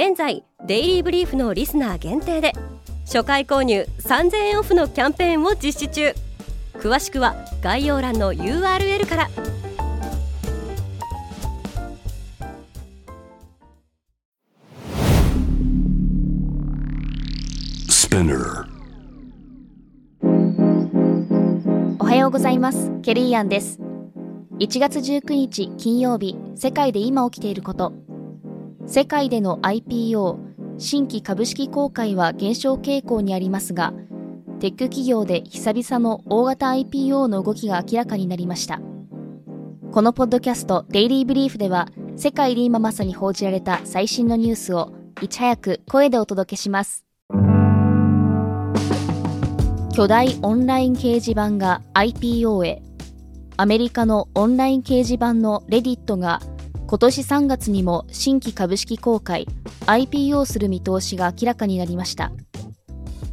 現在デイリーブリーフのリスナー限定で初回購入3000円オフのキャンペーンを実施中。詳しくは概要欄の URL から。おはようございます。ケリーアンです。1月19日金曜日世界で今起きていること世界での IPO 新規株式公開は減少傾向にありますがテック企業で久々の大型 IPO の動きが明らかになりました。このポッドキャストデイリーブリーフでは世界で今まさに報じられた最新のニュースをいち早く声でお届けします。巨大オンライン掲示板が IPO へ。アメリカのオンライン掲示板のレディットが今年3月にも新規株式公開 IPO する見通しが明らかになりました。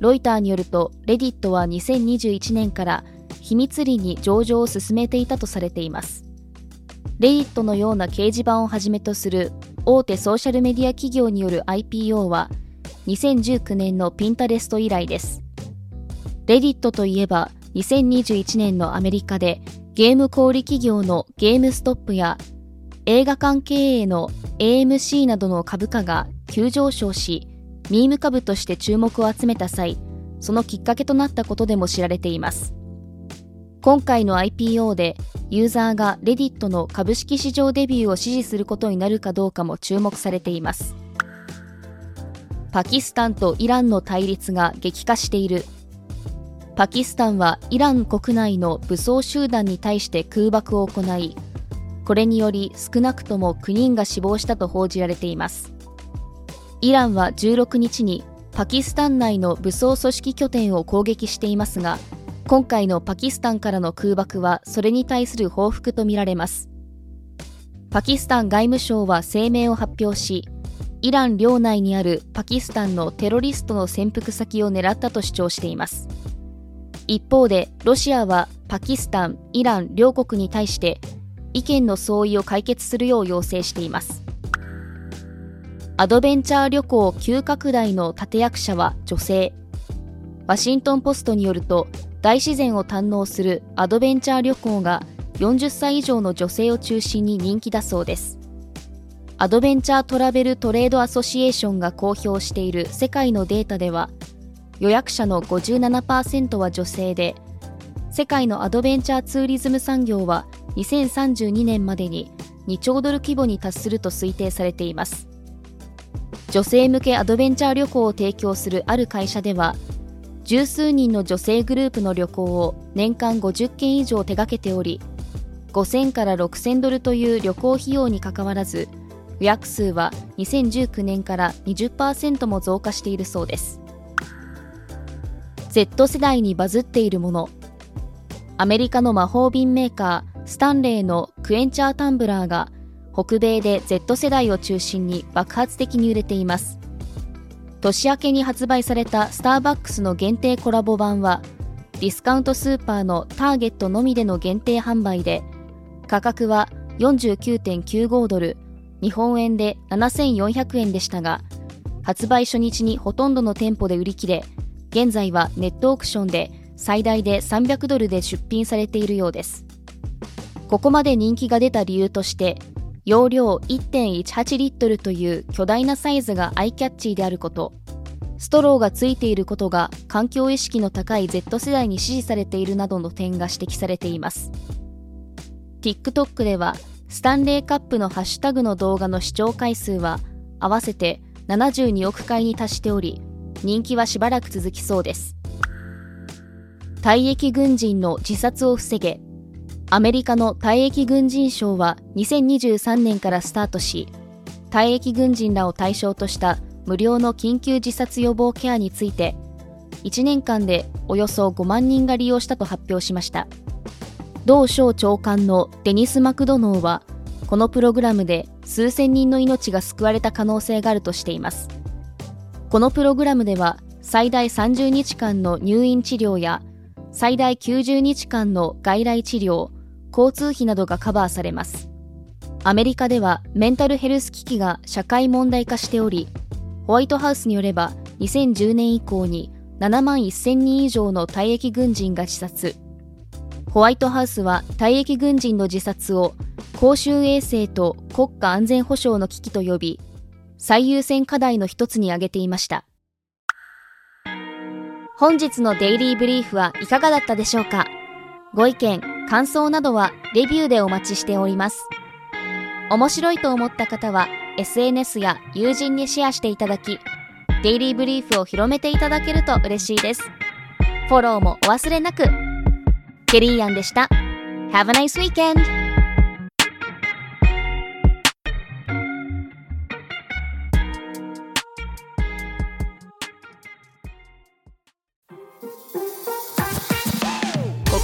ロイターによるとレディットは2021年から秘密裏に上場を進めていたとされています。レディットのような掲示板をはじめとする大手ソーシャルメディア企業による IPO は2019年のピンタレスト以来です。レディットといえば2021年のアメリカでゲーム小売企業のゲームストップや映画館経営の AMC などの株価が急上昇し、ミーム株として注目を集めた際、そのきっかけとなったことでも知られています。今回の IPO でユーザーがレディットの株式市場デビューを支持することになるかどうかも注目されています。パキスタンとイランの対立が激化している。パキスタンはイラン国内の武装集団に対して空爆を行い、これにより少なくとも9人が死亡したと報じられています。イランは16日にパキスタン内の武装組織拠点を攻撃していますが今回のパキスタンからの空爆はそれに対する報復とみられます。パキスタン外務省は声明を発表しイラン領内にあるパキスタンのテロリストの潜伏先を狙ったと主張しています。一方でロシアはパキスタン、イラン両国に対して意見の相違を解決するよう要請しています。アドベンチャー旅行急拡大の立役者は女性。ワシントン・ポストによると大自然を堪能するアドベンチャー旅行が40歳以上の女性を中心に人気だそうです。アドベンチャートラベルトレードアソシエーションが公表している世界のデータでは予約者の57%は女性で世界のアドベンチャーツーリズム産業は2032年までに2兆ドル規模に達すると推定されています。女性向けアドベンチャー旅行を提供するある会社では十数人の女性グループの旅行を年間50件以上手掛けており5000から6000ドルという旅行費用にかかわらず予約数は2019年から20%も増加しているそうです。Z 世代にバズっているものアメリカの魔法瓶メーカースタンレーのクエンチャータンブラーが北米で Z 世代を中心に爆発的に売れています。年明けに発売されたスターバックスの限定コラボ版はディスカウントスーパーのターゲットのみでの限定販売で価格は49.95ドル日本円で7400円でしたが発売初日にほとんどの店舗で売り切れ現在はネットオークションで最大で300ドルで出品されているようです。ここまで人気が出た理由として容量1.18リットルという巨大なサイズがアイキャッチーであることストローがついていることが環境意識の高い Z 世代に支持されているなどの点が指摘されています。TikTok ではスタンレーカップのハッシュタグの動画の視聴回数は合わせて72億回に達しており人気はしばらく続きそうです。退役軍人の自殺を防げ。アメリカの退役軍人賞は2023年からスタートし退役軍人らを対象とした無料の緊急自殺予防ケアについて1年間でおよそ5万人が利用したと発表しました。同省長官のデニス・マクドノーはこのプログラムで数千人の命が救われた可能性があるとしています。このプログラムでは最大30日間の入院治療や最大90日間の外来治療交通費などがカバーされます。アメリカではメンタルヘルス危機が社会問題化しておりホワイトハウスによれば2010年以降に7万1000人以上の退役軍人が自殺。ホワイトハウスは退役軍人の自殺を公衆衛生と国家安全保障の危機と呼び最優先課題の一つに挙げていました。本日のデイリーブリーフはいかがだったでしょうか？ご意見、感想などはレビューでお待ちしております。面白いと思った方は SNS や友人にシェアしていただき、デイリーブリーフを広めていただけると嬉しいです。フォローもお忘れなく。ケリーアンでした。Have a nice weekend!